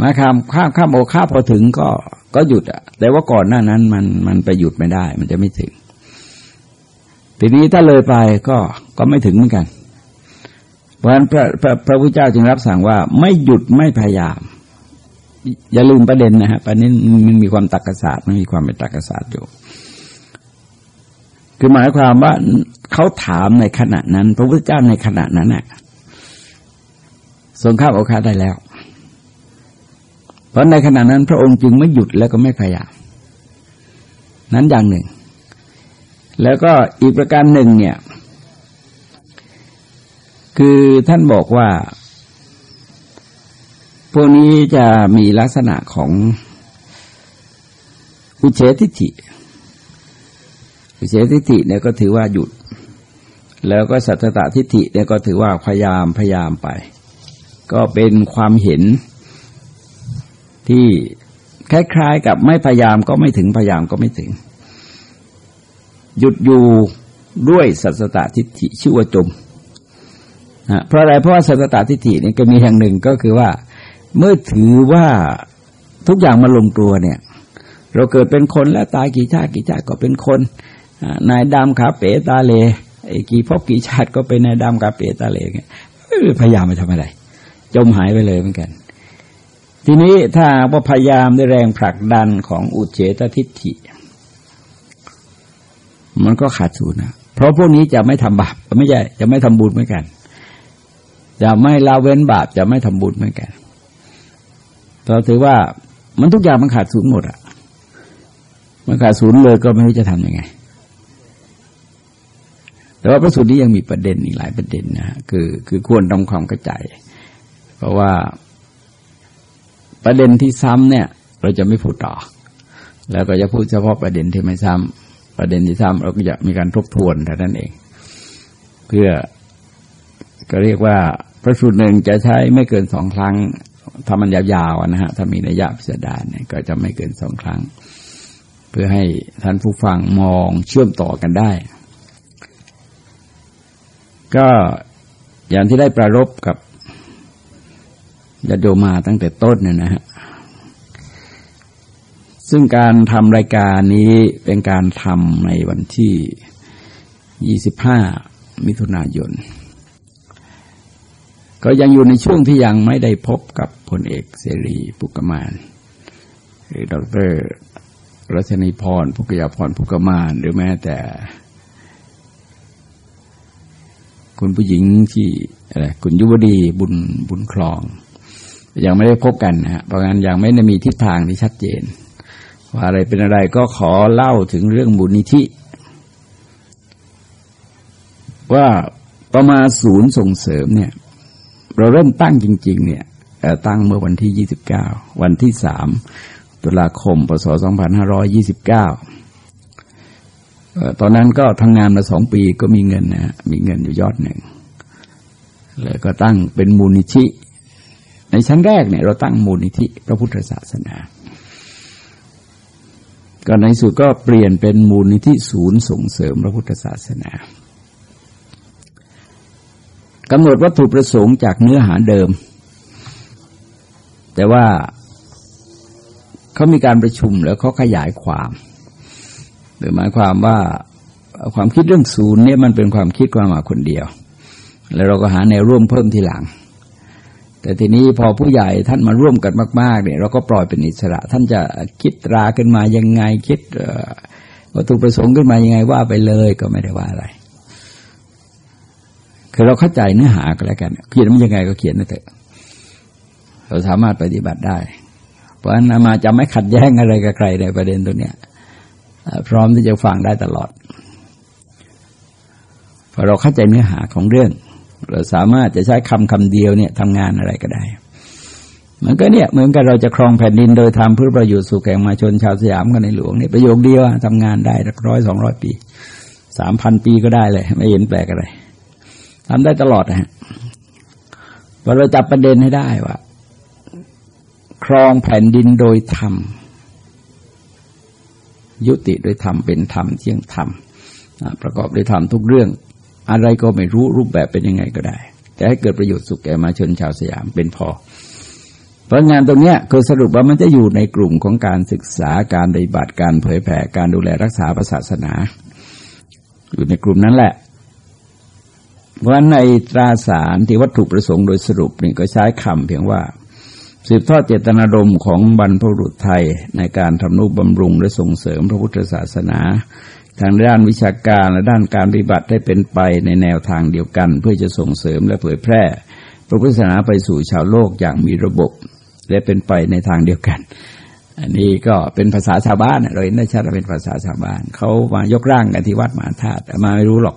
มาข้ามข้ามข้ามโบคาพอถึงก็ก็หยุดอะแต่ว่าก่อนหน้านั้นมันมันไปหยุดไม่ได้ มันจะไม่ถึง ทีนี้ถ้าเลยไปก็ก็ไม่ถึงเหมือนกัน เพราะฉะนั้นพระพระพระพุทธเจ้าจึงรับสั่งว่าไม่หยุดไม่พยายาม อย่าลืมประเด็นนะฮะประเด็นมันมีความตักกศาสตร์มันมีความเป็นตักกศาสตร์อยู่ คือหมายความว่าเขาถามในขณะนั้น พระพุทธเจ้าในขณะนั้นน่ะทรงข้ามโอคาได้แล้ว เพราะในขณะนั้น พระองค์จึงไม่หยุดแล้วก็ไม่พยายาม นั้นอย่างหนึ่ง แล้วก็อีกประการหนึ่งเนี่ย คือท่านบอกว่า พวกนี้จะมีลักษณะของอุเฉทิฐิ อุเฉทิฐิเนี่ยก็ถือว่าหยุด แล้วก็สัตตะทิฐิเนี่ยก็ถือว่าพยายามพยายามไป ก็เป็นความเห็นที่คล้ายๆ กับไม่พยายามก็ไม่ถึงพยายามก็ไม่ถึง หยุดอยู่ด้วยสัสตะทิฐิชื่อว่าจม นะเพราะอะไรเพราะว่าสัสตทิฏฐินี่ก็มีอย่างหนึ่งก็คือว่า เมื่อถือว่าทุกอย่างมาลงตัวเนี่ย เราเกิดเป็นคนแล้วตายกี่ชาติกี่ชาติก็เป็นคนนายดำขาเป๋ตาเลไอ้กี่พบกี่ชาติก็เป็นนายดำขาเป๋ตาเลเงี้ยพยายามไปทำอะไร จมหายไปเลยเหมือนกัน ทีนี้ถ้าว่าพยายามด้วยแรงผลักดันของอุเฉตทิฏฐิ มันก็ขาดสูญนะเพราะพวกนี้จะไม่ทำบาปไม่ใช่จะไม่ทำบุญเหมือนกัน จะไม่ละเว้นบาปจะไม่ทำบุญเหมือนกันเราถือว่ามันทุกอย่างมันขาดศูนย์หมดอะมันขาดศูนย์เลยก็ไม่รู้จะทำยังไง แต่ว่าพระสูตรนี้ยังมีประเด็นอีกหลายประเด็นนะคือคือควรทำความเข้าใจ เพราะว่าประเด็นที่ซ้ำเนี่ย เราจะไม่พูดต่อ แล้วก็จะพูดเฉพาะประเด็นที่ไม่ซ้ำประเด็นที่ซ้ำเราก็จะมีการทบทวนแต่นั้นเอง เพื่อก็เรียกว่า พระสูตรหนึ่งจะใช้ไม่เกินสองครั้งถ้ามันยาวๆนะฮะถ้ามีนัยยะพิสดารเนี่ยก็จะไม่เกินสองครั้ง เพื่อให้ท่านผู้ฟังมองเชื่อมต่อกันได้ ก็อย่างที่ได้ประรบกับญาโยมาตั้งแต่ต้นเนี่ยนะฮะซึ่งการทำรายการนี้เป็นการทำในวันที่ 25 มิถุนายน ก็ยังอยู่ในช่วงที่ยังไม่ได้พบกับพลเอกเสรีปุกมานหรือดรรัชนีพรพุกยาพรพุกมานหรือแม้แต่ คุณผู้หญิงที่อะไรคุณยุวดีบุญบุญคลอง ยังไม่ได้พบกันนะฮะเพราะงั้นยังไม่ได้มีทิศทางที่ชัดเจน ว่าอะไรเป็นอะไรก็ขอเล่าถึงเรื่องบุญนิธิ ว่าประมาศูนย์ส่งเสริมเนี่ย เราเริ่มตั้งจริง ๆ เนี่ยตั้งเมื่อวันที่ยี่สิบเก้าวันที่สามตุลาคม พศสองพันห้าร้อยยี่สิบเก้าตอนนั้นก็ทำงานมาสองปีก็มีเงินนะมีเงินอยู่ยอดหนึ่ง แล้วก็ตั้งเป็นมูลนิธิ ในชั้นแรกเนี่ยเราตั้งมูลนิธิพระพุทธศาสนา ก็ในสุดก็เปลี่ยนเป็นมูลนิธิศูนย์ส่งเสริมพระพุทธศาสนา กำหนดวัตถุประสงค์จากเนื้อหาเดิม แต่ว่าเขามีการประชุมแล้วเขาขยายความหรือหมายความว่าความคิดเรื่องศูนย์เนี่ยมันเป็นความคิดความหมายคนเดียว แล้วเราก็หาแนวร่วมเพิ่มทีหลัง แต่ทีนี้พอผู้ใหญ่ท่านมาร่วมกันมากๆเนี่ยเราก็ปล่อยเป็นอิสระ ท่านจะคิดราขึ้นมายังไงคิดวัตถุประสงค์ขึ้นมายังไงว่าไปเลยก็ไม่ได้ว่าอะไร คือเราเข้าใจเนื้อหาก็แล้วกันเขียนมันยังไงก็เขียนนั่นเถอะ เราสามารถปฏิบัติได้ เพราะฉะนั้นมาจะไม่ขัดแย้งอะไรกับใครในประเด็นตัวเนี้ยพร้อมที่จะฟังได้ตลอดพอเราเข้าใจเนื้อหาของเรื่อง เราสามารถจะใช้คำคำเดียวเนี่ยทำงานอะไรก็ได้มันก็เนี่ยเหมือนกับเราจะครองแผ่นดินโดยทำเพื่อประโยชน์สุขแก่มาชนชาวสยามกันในหลวงเนี่ยประโยคเดียวทำงานได้ร้อยสองร้อยปีสามพันปีก็ได้เลย ไม่เห็นแปลกอะไร ทำได้ตลอดนะฮะพอเราจับประเด็นให้ได้ว่า ครองแผ่นดินโดยธรรม ยุติโดยธรรมเป็นธรรมเที่ยงธรรมประกอบด้วยธรรมทุกเรื่อง อะไรก็ไม่รู้รูปแบบเป็นยังไงก็ได้ แต่ให้เกิดประโยชน์สุขแก่มาชนชาวสยามเป็นพอเพราะงานตรงนี้คือสรุปว่ามันจะอยู่ในกลุ่มของการศึกษาการปฏิบัติการเผยแผ่การดูแลรักษาศาสนา อยู่ในกลุ่มนั้นแหละ เพราะในตราสารที่วัตถุประสงค์โดยสรุปนี่ก็ใช้คำเพียงว่า สืบทอดเจตนารมณ์ของบรรพบุรุษไทยในการทำนุบำรุงและส่งเสริมพระพุทธศาสนา ทางด้านวิชาการและด้านการปฏิบัติได้เป็นไปในแนวทางเดียวกัน เพื่อจะส่งเสริมและเผยแพร่ พระพุทธศาสนาไปสู่ชาวโลกอย่างมีระบบ และเป็นไปในทางเดียวกัน อันนี้ก็เป็นภาษาชาวบ้านเราเห็นได้ชัดว่าเป็นภาษาชาวบ้านเขามายกร่างกันที่วัดมหาธาตุมาไม่รู้หรอก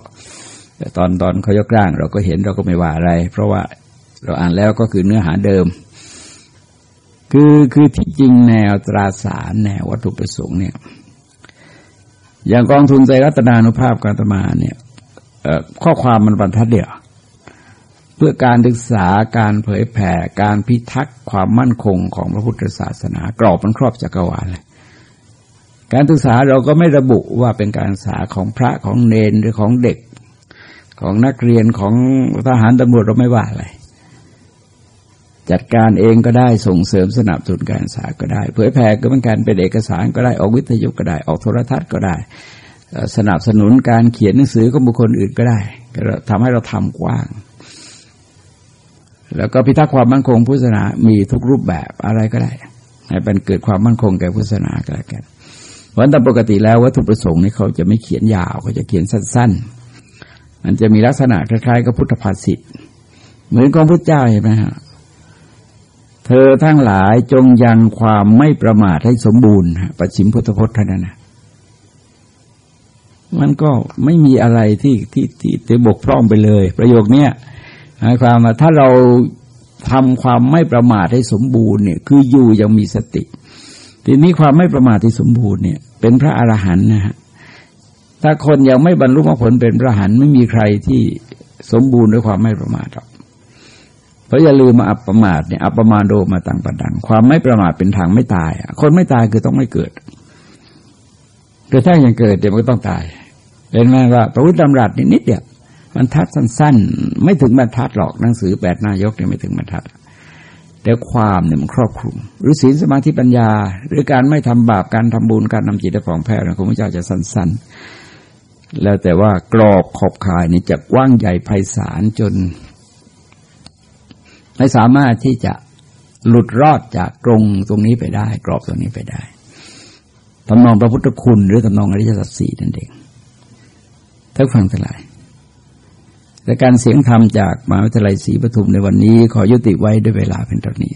แต่ตอนตอนเขายกร่างเราก็เห็นเราก็ไม่ว่าอะไร เพราะว่าเราอ่านแล้วก็คือเนื้อหาเดิม คือคือที่จริงแนวตราสารแนววัตถุประสงค์เนี่ย อย่างกองทุนใจรัตนานุภาพการตมาเนี่ยข้อความมันบรรทัดเดียวเพื่อการศึกษาการเผยแผ่การพิทักษ์ความมั่นคงของพระพุทธศาสนากรอบมันครอบจักรวาลเลยการศึกษาเราก็ไม่ระบุว่าเป็นการศึกษาของพระของเนนหรือของเด็ก ของนักเรียนของทหารตำรวจเราไม่ว่าอะไร จัดการเองก็ได้ส่งเสริมสนับสนุนการศึกษาก็ได้ เผยแผ่ก็เป็นการเป็นเอกสารก็ได้ออกวิทยุก็ได้ ออกโทรทัศน์ก็ได้ สนับสนุนการเขียนหนังสือของบุคคลอื่นก็ได้ทำให้เราทำกว้าง แล้วก็พิทักษ์ความมั่นคงพุทธศาสนามีทุกรูปแบบอะไรก็ได้ให้เป็นเกิดความมั่นคงแก่พุทธศาสนาก็แล้วกันเพราะตามปกติแล้ววัตถุประสงค์นี่เขาจะไม่เขียนยาวเขาจะเขียนสั้น ๆ มันจะมีลักษณะคล้ายๆกับพุทธภาษิตเหมือนของพระเจ้าเห็นไหมฮะเธอทั้งหลายจงยังความไม่ประมาทให้สมบูรณ์ปัจฉิมพุทธพจน์เท่านั้นนะมันก็ไม่มีอะไรที่ที่ที่จะบกพร่องไปเลย ประโยคนี้หมายความว่าถ้าเราทำความไม่ประมาทให้สมบูรณ์เนี่ย คืออยู่ยังมีสติ ทีนี้ความไม่ประมาทที่สมบูรณ์เนี่ย เป็นพระอรหันต์นะฮะ ถ้าคนยังไม่บรรลุมรรคผลเป็นพระหันไม่มีใครที่สมบูรณ์ด้วยความไม่ประมาทหรอกเพราะอย่าลืมมาอัปประมาทเนี่ยอัปประมาโดมาต่างประดัง ความไม่ประมาทเป็นทางไม่ตายคนไม่ตายคือต้องไม่เกิดแต่ถ้ายังเกิดเดี๋ยวมันก็ต้องตายเห็นไหมว่าพระพุทธธรรมรัตนี่นิดเดียวมันทัดสั้น ๆ ไม่ถึงบรรทัดหรอกหนังสือแปดนายกเนี่ยไม่ถึงบรรทัดแต่ความเนี่ยมันครอบคลุม หรือศีลสมาธิปัญญา หรือการไม่ทำบาปการทำบุญการนำจิตและของแพ้นะคุณพระเจ้าจะสั้น ๆ แล้วแต่ว่ากรอบขอบข่ายนี่จะกว้างใหญ่ไพศาลจน ไม่สามารถที่จะหลุดรอดจากตรงตรงนี้ไปได้ กรอบตรงนี้ไปได้ทำนองพระพุทธคุณ หรือทำนองอริยสัจสี่นั่นเองท่านฟังทั้งหลายแต่การเสียงธรรมจากมหาวิทยาลัยศรีปทุมในวันนี้ ขอยุติไว้ด้วยเวลาเป็นตอนนี้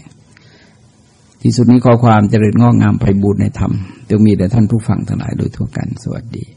ที่สุดนี้ขอความเจริญงอกงามไพบูรณ์ในธรรมจงมีแต่ท่านผู้ฟังทั้งหลายโดยทั่วกันสวัสดี